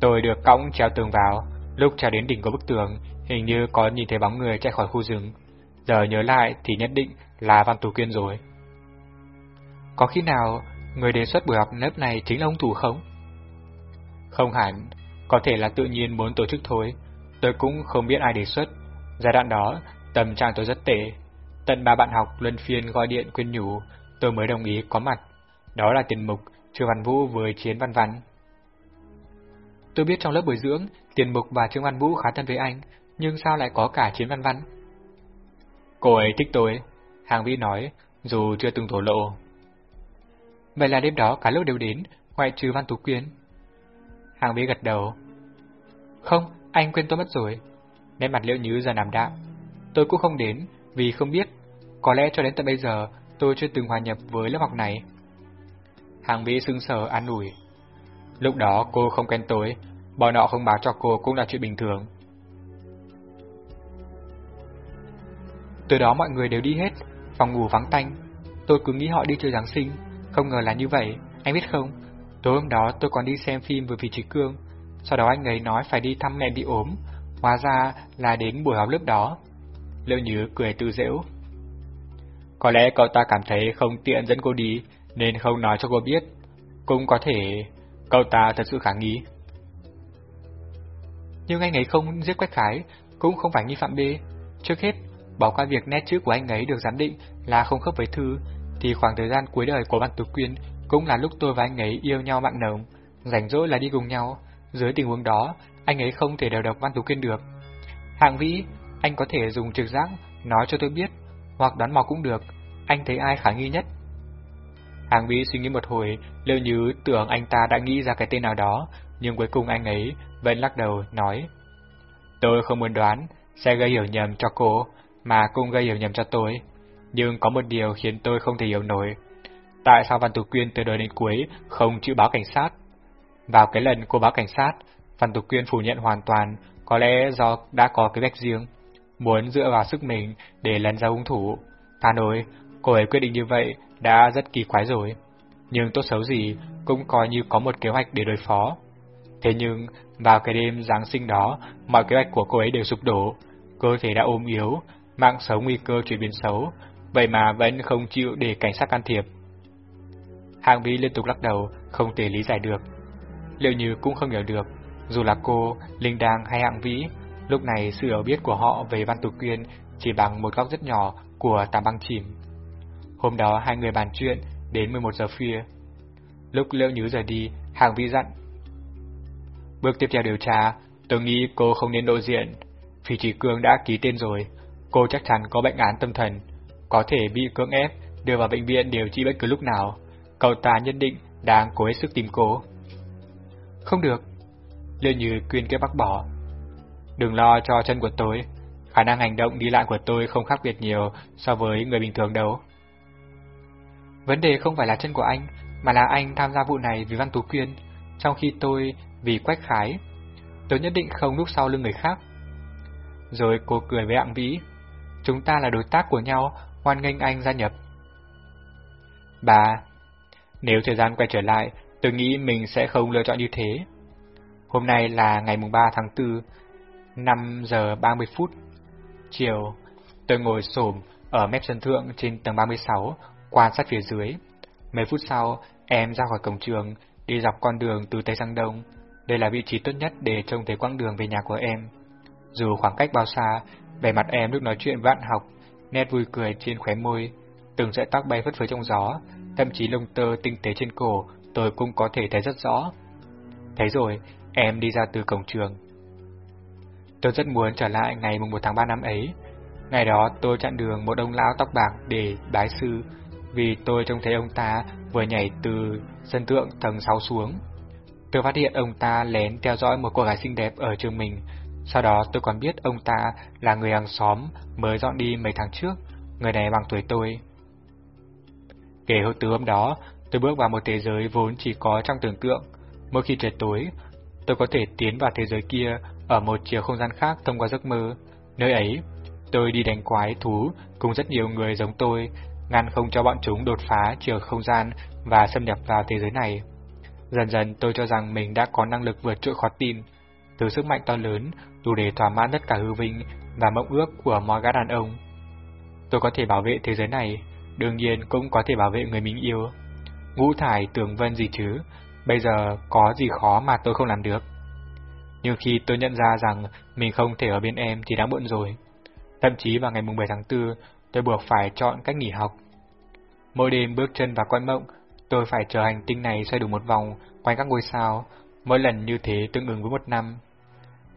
Tôi được cõng treo tường vào, lúc treo đến đỉnh của bức tường hình như có nhìn thấy bóng người chạy khỏi khu rừng. Giờ nhớ lại thì nhất định là Văn Tú Quyên rồi. Có khi nào người đề xuất buổi học lớp này chính là ông Thủ không? Không hẳn, có thể là tự nhiên muốn tổ chức thôi. Tôi cũng không biết ai đề xuất. Giai đoạn đó, tâm trạng tôi rất tệ. Tận ba bạn học luân phiên gọi điện khuyên nhủ, tôi mới đồng ý có mặt. Đó là tiền mục Trương Văn Vũ với Chiến Văn Văn. Tôi biết trong lớp bồi dưỡng, Tiền Mục và Trương Văn Vũ khá thân với anh, nhưng sao lại có cả Chiến Văn Văn? Cô ấy thích tôi, Hàng Vĩ nói, dù chưa từng thổ lộ. Vậy là đêm đó cả lớp đều đến, ngoại trừ Văn Tú Quyên. Hàng Vĩ gật đầu. Không, anh quên tôi mất rồi. Nét mặt Liễu Nhứ giờ nằm đạm. Tôi cũng không đến, vì không biết. Có lẽ cho đến tận bây giờ, tôi chưa từng hòa nhập với lớp học này. Hàng Vĩ sưng sờ an ủi. Lúc đó cô không quen tối, bọn nọ không báo cho cô cũng là chuyện bình thường. Từ đó mọi người đều đi hết, phòng ngủ vắng tanh. Tôi cứ nghĩ họ đi chơi Giáng sinh, không ngờ là như vậy, anh biết không? Tối hôm đó tôi còn đi xem phim với vị trí cương, sau đó anh ấy nói phải đi thăm mẹ bị ốm, hóa ra là đến buổi học lớp đó. Liệu nhớ cười tự dễu. Có lẽ cậu ta cảm thấy không tiện dẫn cô đi, nên không nói cho cô biết. Cũng có thể cậu ta thật sự khả nghi. Nhưng anh ấy không giết Quách Khái, cũng không phải nghi phạm B. Trước hết, bỏ qua việc nét chữ của anh ấy được giám định là không khớp với thư, thì khoảng thời gian cuối đời của bạn Tú Quyên cũng là lúc tôi và anh ấy yêu nhau mạng nồng, rảnh rỗi là đi cùng nhau. Dưới tình huống đó, anh ấy không thể đều độc Văn Tú Quyên được. Hạng vĩ, anh có thể dùng trực giác nói cho tôi biết, hoặc đoán mò cũng được, anh thấy ai khả nghi nhất. Hàng vĩ suy nghĩ một hồi, liệu như tưởng anh ta đã nghĩ ra cái tên nào đó, nhưng cuối cùng anh ấy vẫn lắc đầu, nói. Tôi không muốn đoán, sẽ gây hiểu nhầm cho cô, mà cũng gây hiểu nhầm cho tôi. Nhưng có một điều khiến tôi không thể hiểu nổi. Tại sao Văn Tú Quyên từ đời đến cuối không chịu báo cảnh sát? Vào cái lần cô báo cảnh sát, Văn Tú Quyên phủ nhận hoàn toàn, có lẽ do đã có cái vách riêng, muốn dựa vào sức mình để lần ra hung thủ. Ta nói, cô ấy quyết định như vậy đã rất kỳ quái rồi. Nhưng tốt xấu gì cũng coi như có một kế hoạch để đối phó. Thế nhưng, vào cái đêm Giáng sinh đó, mọi kế hoạch của cô ấy đều sụp đổ. Cơ thể đã ôm yếu, mạng sống nguy cơ chuyển biến xấu, vậy mà vẫn không chịu để cảnh sát can thiệp. Hàng Vĩ liên tục lắc đầu, không thể lý giải được. Liệu như cũng không hiểu được, dù là cô, Linh Đàng hay Hạng Vĩ, lúc này sự hiểu biết của họ về Văn Tục Quyên chỉ bằng một góc rất nhỏ của tàm băng chìm. Hôm đó hai người bàn chuyện đến 11 giờ khuya. Lúc Liễu Nhứ rời đi, Hàng Vĩ dặn. Bước tiếp theo điều tra, tôi nghĩ cô không nên lộ diện. Phi Chỉ Cương đã ký tên rồi, cô chắc chắn có bệnh án tâm thần, có thể bị cưỡng ép đưa vào bệnh viện điều trị bất cứ lúc nào. Cậu ta nhất định đang cố hết sức tìm cô. Không được. Liễu Nhứ quyên kế bác bỏ. Đừng lo cho chân của tôi, khả năng hành động đi lại của tôi không khác biệt nhiều so với người bình thường đâu. Vấn đề không phải là chân của anh, mà là anh tham gia vụ này vì Văn Tú Quyên, trong khi tôi vì Quách Khái. Tôi nhất định không núp sau lưng người khác. Rồi cô cười với Ạng Vĩ. Chúng ta là đối tác của nhau, hoan nghênh anh gia nhập. Bà, nếu thời gian quay trở lại, tôi nghĩ mình sẽ không lựa chọn như thế. Hôm nay là ngày mùng 3 tháng 4, 5 giờ 30 phút. Chiều, tôi ngồi xổm ở mép sân thượng trên tầng 36, quan sát phía dưới. Mấy phút sau, em ra khỏi cổng trường, đi dọc con đường từ Tây sang Đông. Đây là vị trí tốt nhất để trông thấy quãng đường về nhà của em. Dù khoảng cách bao xa, vẻ mặt em lúc nói chuyện vạn học, nét vui cười trên khóe môi, từng sợi tóc bay phất phới trong gió, thậm chí lông tơ tinh tế trên cổ tôi cũng có thể thấy rất rõ. Thấy rồi, em đi ra từ cổng trường. Tôi rất muốn trở lại ngày mùng 1 tháng 3 năm ấy. Ngày đó tôi chặn đường một ông lão tóc bạc để bái sư, vì tôi trông thấy ông ta vừa nhảy từ sân tượng tầng 6 xuống. Tôi phát hiện ông ta lén theo dõi một cô gái xinh đẹp ở trường mình, sau đó tôi còn biết ông ta là người hàng xóm mới dọn đi mấy tháng trước, người này bằng tuổi tôi. Kể hồi từ hôm đó, tôi bước vào một thế giới vốn chỉ có trong tưởng tượng. Mỗi khi trời tối, tôi có thể tiến vào thế giới kia ở một chiều không gian khác thông qua giấc mơ. Nơi ấy, tôi đi đánh quái thú cùng rất nhiều người giống tôi, ngăn không cho bọn chúng đột phá chiều không gian và xâm nhập vào thế giới này. Dần dần tôi cho rằng mình đã có năng lực vượt trội khó tin. Từ sức mạnh to lớn, đủ để thỏa mãn tất cả hư vinh và mộng ước của mọi gã đàn ông. Tôi có thể bảo vệ thế giới này, đương nhiên cũng có thể bảo vệ người mình yêu. Ngũ thải tưởng vân gì chứ, bây giờ có gì khó mà tôi không làm được. Nhưng khi tôi nhận ra rằng mình không thể ở bên em thì đã muộn rồi. Thậm chí vào ngày 7 tháng 4, tôi buộc phải chọn cách nghỉ học. Mỗi đêm bước chân vào quan mộng, tôi phải chờ hành tinh này xoay đủ một vòng quanh các ngôi sao, mỗi lần như thế tương ứng với một năm.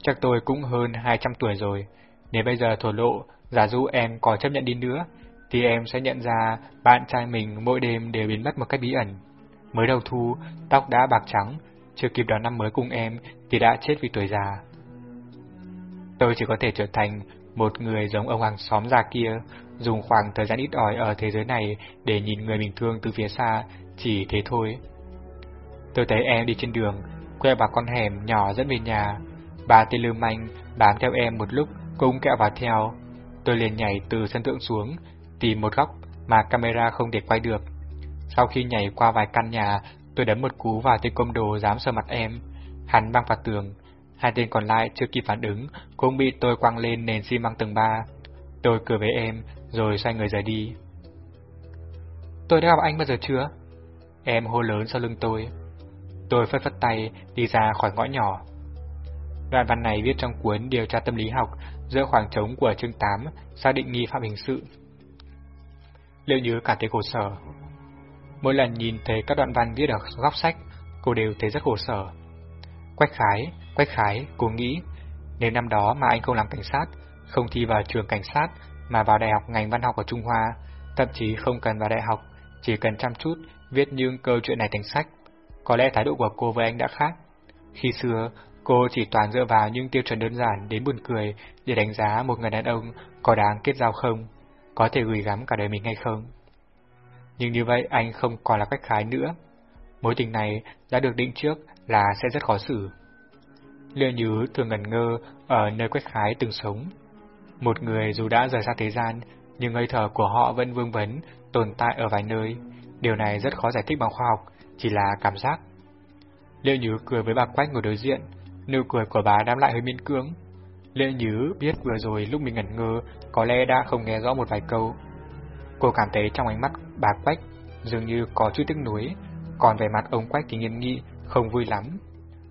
Chắc tôi cũng hơn 200 tuổi rồi, nếu bây giờ thổ lộ, giả dụ em có chấp nhận đi nữa, thì em sẽ nhận ra bạn trai mình mỗi đêm đều biến mất một cách bí ẩn. Mới đầu thu, tóc đã bạc trắng, chưa kịp đón năm mới cùng em thì đã chết vì tuổi già. Tôi chỉ có thể trở thành một người giống ông hàng xóm già kia, dùng khoảng thời gian ít ỏi ở thế giới này để nhìn người mình thương từ phía xa, chỉ thế thôi. Tôi thấy em đi trên đường, quẹo vào con hẻm nhỏ dẫn về nhà. Bà tên lưu manh bám theo em một lúc cũng kẹo vào theo. Tôi liền nhảy từ sân thượng xuống, tìm một góc mà camera không thể quay được. Sau khi nhảy qua vài căn nhà, tôi đấm một cú vào tên công đồ dám sờ mặt em. Hắn băng vào tường. Hai tên còn lại chưa kịp phản ứng, cũng bị tôi quăng lên nền xi măng tầng ba. Tôi cười với em, rồi xoay người rời đi. Tôi đã gặp anh bao giờ chưa? Em hô lớn sau lưng tôi. Tôi phất phất tay, đi ra khỏi ngõ nhỏ. Đoạn văn này viết trong cuốn Điều tra tâm lý học giữa khoảng trống của chương 8 xác định nghi phạm hình sự. Liệu như cả thấy khổ sở. Mỗi lần nhìn thấy các đoạn văn viết ở góc sách, cô đều thấy rất khổ sở. Quách khái, quách khái, cô nghĩ, nếu năm đó mà anh không làm cảnh sát, không thi vào trường cảnh sát, mà vào đại học ngành văn học ở Trung Hoa, thậm chí không cần vào đại học, chỉ cần chăm chút viết những câu chuyện này thành sách, có lẽ thái độ của cô với anh đã khác. Khi xưa, cô chỉ toàn dựa vào những tiêu chuẩn đơn giản đến buồn cười để đánh giá một người đàn ông có đáng kết giao không, có thể gửi gắm cả đời mình hay không. Nhưng như vậy anh không còn là cách khái nữa. Mối tình này đã được định trước là sẽ rất khó xử. Liệu Nhứ thường ngẩn ngơ ở nơi Quách Khái từng sống. Một người dù đã rời xa thế gian, nhưng hơi thở của họ vẫn vương vấn, tồn tại ở vài nơi. Điều này rất khó giải thích bằng khoa học, chỉ là cảm giác. Liệu Nhứ cười với bà Quách ngồi đối diện, nụ cười của bà đam lại hơi miễn cưỡng. Liệu Nhứ biết vừa rồi lúc mình ngẩn ngơ, có lẽ đã không nghe rõ một vài câu. Cô cảm thấy trong ánh mắt bà Quách dường như có chút tiếc nuối, còn về mặt ông Quách thì nghiêm nghị, không vui lắm.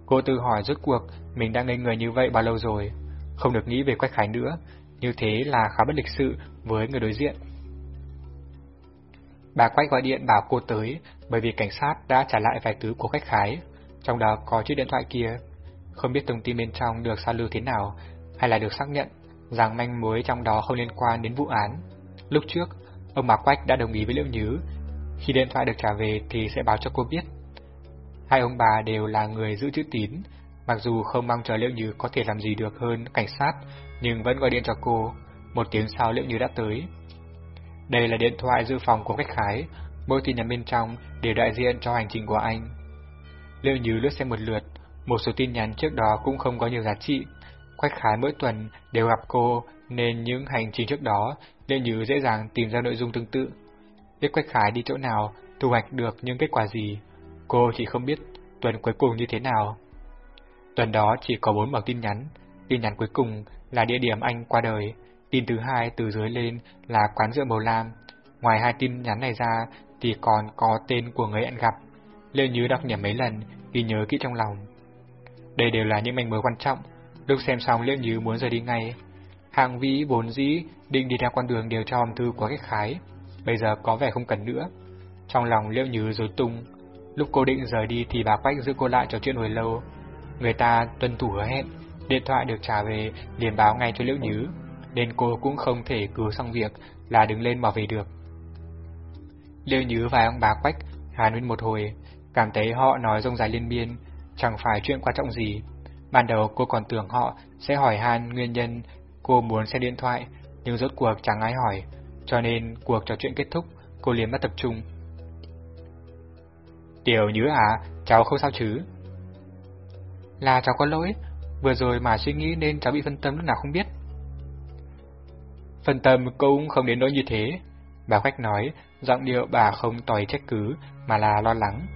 Cô tự hỏi rốt cuộc mình đã ngây người như vậy bao lâu rồi, không được nghĩ về Quách Khải nữa, như thế là khá bất lịch sự với người đối diện. Bà Quách gọi điện bảo cô tới bởi vì cảnh sát đã trả lại vài thứ của khách khái, trong đó có chiếc điện thoại kia. Không biết thông tin bên trong được sao lưu thế nào, hay là được xác nhận rằng manh mối trong đó không liên quan đến vụ án. Lúc trước, ông bà Quách đã đồng ý với Liễu Nhứ, khi điện thoại được trả về thì sẽ báo cho cô biết. Hai ông bà đều là người giữ chữ tín, mặc dù không mong chờ Liễu Nhứ có thể làm gì được hơn cảnh sát, nhưng vẫn gọi điện cho cô. Một tiếng sau Liễu như đã tới. Đây là điện thoại dự phòng của khách khái, mỗi tin nhắn bên trong đều đại diện cho hành trình của anh. Liễu như lướt xem một lượt, một số tin nhắn trước đó cũng không có nhiều giá trị. Quách khái mỗi tuần đều gặp cô, nên những hành trình trước đó, Liễu như dễ dàng tìm ra nội dung tương tự. Biết Quách khái đi chỗ nào, thu hoạch được những kết quả gì. Cô chỉ không biết tuần cuối cùng như thế nào. Tuần đó chỉ có bốn mở tin nhắn, tin nhắn cuối cùng là địa điểm anh qua đời, tin thứ hai từ dưới lên là quán rượu màu lam. Ngoài hai tin nhắn này ra thì còn có tên của người hẹn gặp. Lê Như đọc nhầm mấy lần, ghi nhớ kỹ trong lòng. Đây đều là những manh mối quan trọng. Lúc xem xong Liễu Như muốn rời đi ngay. Hàng vĩ vốn dĩ định đi ra con đường điều tra hòm thư của khách khái, bây giờ có vẻ không cần nữa. Trong lòng Liễu Như rối tung, lúc cô định rời đi thì bà Quách giữ cô lại trò chuyện hồi lâu. Người ta tuân thủ hứa hẹn, điện thoại được trả về liền báo ngay cho Liễu Nhứ, nên cô cũng không thể cứ xong việc là đứng lên bỏ về được. Liễu Nhứ và ông bà Quách hàn huyên một hồi, cảm thấy họ nói rông dài liên miên, chẳng phải chuyện quan trọng gì. Ban đầu cô còn tưởng họ sẽ hỏi han nguyên nhân cô muốn xe điện thoại, nhưng rốt cuộc chẳng ai hỏi, cho nên cuộc trò chuyện kết thúc, cô liền mất tập trung. Tiểu Nhứ à, cháu không sao chứ? Là cháu có lỗi, vừa rồi mà suy nghĩ nên cháu bị phân tâm lúc nào không biết. Phân tâm cũng không đến nỗi như thế, bà khách nói, giọng điệu bà không tỏi trách cứ, mà là lo lắng.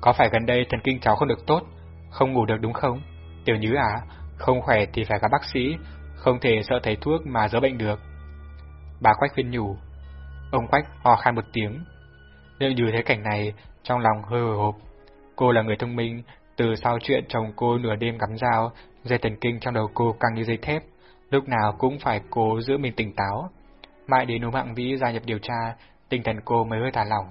Có phải gần đây thần kinh cháu không được tốt, không ngủ được đúng không? Tiểu Nhứ à, Không khỏe thì phải gặp bác sĩ, không thể sợ thầy thuốc mà dỡ bệnh được. Bà Quách khuyên nhủ. Ông Quách ho khan một tiếng. Liệu như thấy cảnh này, trong lòng hơi hồi hộp. Cô là người thông minh, từ sau chuyện chồng cô nửa đêm cắm dao, dây thần kinh trong đầu cô căng như dây thép, lúc nào cũng phải cố giữ mình tỉnh táo. Mãi đến hôm hạng vĩ gia nhập điều tra, tinh thần cô mới hơi thả lỏng.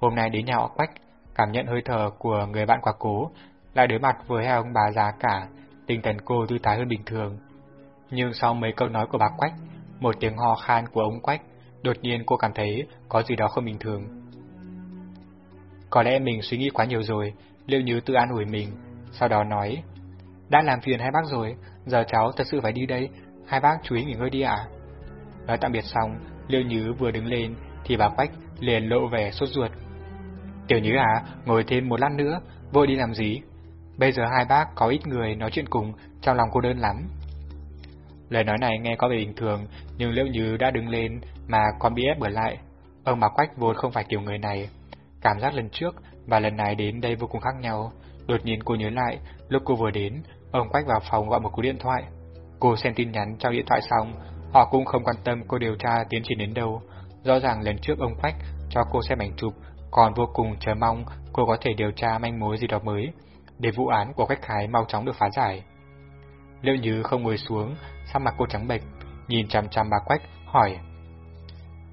Hôm nay đến nhà họ Quách, cảm nhận hơi thở của người bạn quá cố, lại đối mặt với hai ông bà già cả, tinh thần cô thư thái hơn bình thường. Nhưng sau mấy câu nói của bà Quách, một tiếng ho khan của ông Quách, đột nhiên cô cảm thấy có gì đó không bình thường. Có lẽ mình suy nghĩ quá nhiều rồi, Liêu Như tự an ủi mình, sau đó nói, đã làm phiền hai bác rồi, giờ cháu thật sự phải đi đây, hai bác chú ý nghỉ ngơi đi ạ. Nói tạm biệt xong, Liêu Như vừa đứng lên, thì bà Quách liền lộ vẻ sốt ruột. Tiểu Như à, ngồi thêm một lát nữa, vội đi làm gì? Bây giờ hai bác có ít người nói chuyện cùng, trong lòng cô đơn lắm. Lời nói này nghe có vẻ bình thường, nhưng Liễu Như đã đứng lên mà còn bị ép bởi lại. Ông bà Quách vốn không phải kiểu người này. Cảm giác lần trước và lần này đến đây vô cùng khác nhau. Đột nhiên cô nhớ lại, lúc cô vừa đến, ông Quách vào phòng gọi một cú điện thoại. Cô xem tin nhắn trong điện thoại xong, họ cũng không quan tâm cô điều tra tiến triển đến đâu. Rõ ràng lần trước ông Quách cho cô xem ảnh chụp, còn vô cùng chờ mong cô có thể điều tra manh mối gì đó mới, để vụ án của Quách Khái mau chóng được phá giải. Liệu như không ngồi xuống, sắc mặt cô trắng bệch, nhìn chằm chằm bà Quách, hỏi.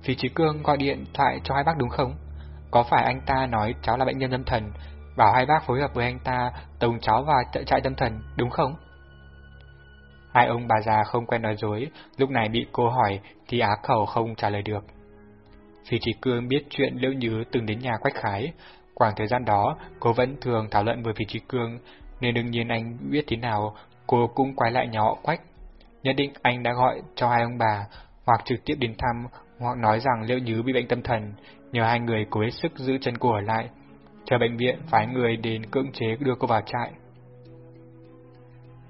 Phí Trí Cương gọi điện thoại cho hai bác đúng không? Có phải anh ta nói cháu là bệnh nhân tâm thần, bảo hai bác phối hợp với anh ta tống cháu vào trợ trại tâm thần, đúng không? Hai ông bà già không quen nói dối, lúc này bị cô hỏi thì á khẩu không trả lời được. Phí Trí Cương biết chuyện Liễu Nhứ từng đến nhà Quách Khái. Khoảng thời gian đó, cô vẫn thường thảo luận với Phí Trí Cương, nên đương nhiên anh biết thế nào, cô cũng quay lại nhà họ Quách. Nhất định anh đã gọi cho hai ông bà, hoặc trực tiếp đến thăm, hoặc nói rằng Liễu Nhứ bị bệnh tâm thần, nhờ hai người cố hết sức giữ chân cô ở lại. Chờ bệnh viện phái người đến cưỡng chế đưa cô vào trại.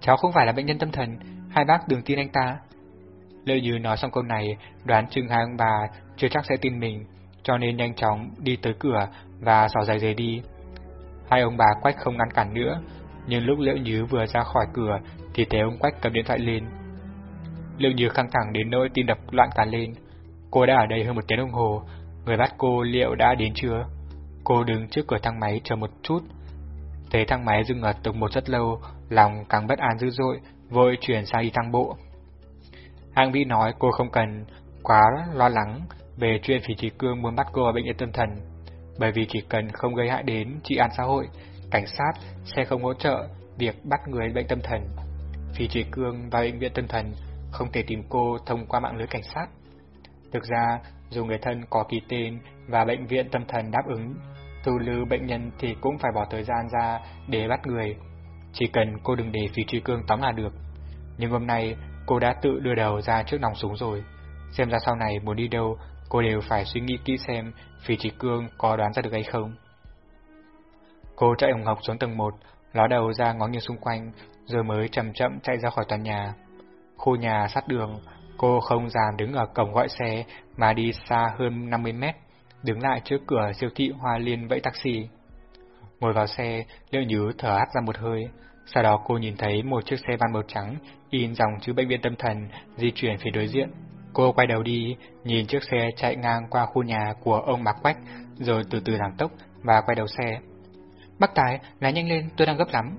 Cháu không phải là bệnh nhân tâm thần, hai bác đừng tin anh ta. Lê Như nói xong câu này, đoán chừng hai ông bà chưa chắc sẽ tin mình, cho nên nhanh chóng đi tới cửa và xỏ giày giày đi. Hai ông bà Quách không ngăn cản nữa, nhưng lúc Liễu Như vừa ra khỏi cửa thì thấy ông Quách cầm điện thoại lên. Liễu Như căng thẳng đến nỗi tim đập loạn cả lên. Cô đã ở đây hơn một tiếng đồng hồ, người bắt cô liệu đã đến chưa? Cô đứng trước cửa thang máy chờ một chút. Thấy thang máy dừng ở tầng một rất lâu, lòng càng bất an dữ dội, vội chuyển sang đi thang bộ. Hàng Vĩ nói cô không cần quá lo lắng về chuyện Phỉ Trí Cương muốn bắt cô ở bệnh viện tâm thần, bởi vì chỉ cần không gây hại đến trị an xã hội, cảnh sát sẽ không hỗ trợ việc bắt người bệnh tâm thần. Phỉ Trí Cương vào bệnh viện tâm thần không thể tìm cô thông qua mạng lưới cảnh sát. Thực ra, dù người thân có ký tên và bệnh viện tâm thần đáp ứng, thu lưu bệnh nhân thì cũng phải bỏ thời gian ra để bắt người. Chỉ cần cô đừng để Phí truy Cương tóm là được. Nhưng hôm nay, cô đã tự đưa đầu ra trước nòng súng rồi. Xem ra sau này muốn đi đâu, cô đều phải suy nghĩ kỹ xem Phí Trí Cương có đoán ra được hay không. Cô chạy ủng học xuống tầng 1, ló đầu ra ngó nghiêng xung quanh, rồi mới chậm chậm chạy ra khỏi tòa nhà. Khu nhà sát đường, cô không dám đứng ở cổng gọi xe mà đi xa hơn 50 mét, đứng lại trước cửa siêu thị Hoa Liên vẫy taxi. Ngồi vào xe, Liễu Nhứ thở hắt ra một hơi, sau đó cô nhìn thấy một chiếc xe van màu trắng in dòng chữ bệnh viện tâm thần di chuyển phía đối diện. Cô quay đầu đi, nhìn chiếc xe chạy ngang qua khu nhà của ông Mạc Quách, rồi từ từ giảm tốc và quay đầu xe. Bác Tài, lái nhanh lên, tôi đang gấp lắm.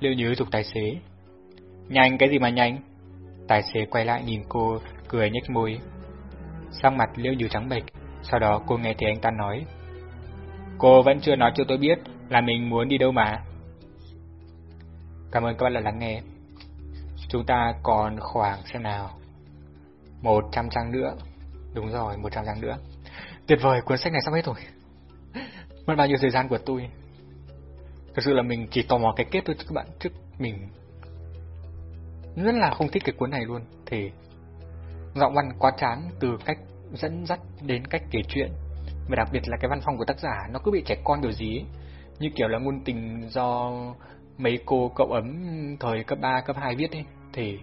Liệu nhớ dục tài xế. Nhanh cái gì mà nhanh? Tài xế quay lại nhìn cô, cười nhếch môi. Sang mặt Liễu Như trắng bệch, sau đó cô nghe thấy anh ta nói. Cô vẫn chưa nói cho tôi biết là mình muốn đi đâu mà. Cảm ơn các bạn đã lắng nghe. Chúng ta còn khoảng xem nào. 100 trang nữa. Đúng rồi, 100 trang nữa. Tuyệt vời, cuốn sách này sắp hết rồi. Mất bao nhiêu thời gian của tôi. Thực sự là mình chỉ tò mò cái kết thôi các bạn, chứ mình rất là không thích cái cuốn này luôn. Thì giọng văn quá chán từ cách dẫn dắt đến cách kể chuyện. Và đặc biệt là cái văn phong của tác giả nó cứ bị trẻ con điều gì ấy. Như kiểu là ngôn tình do mấy cô cậu ấm thời cấp 3, cấp 2 viết ấy. Thì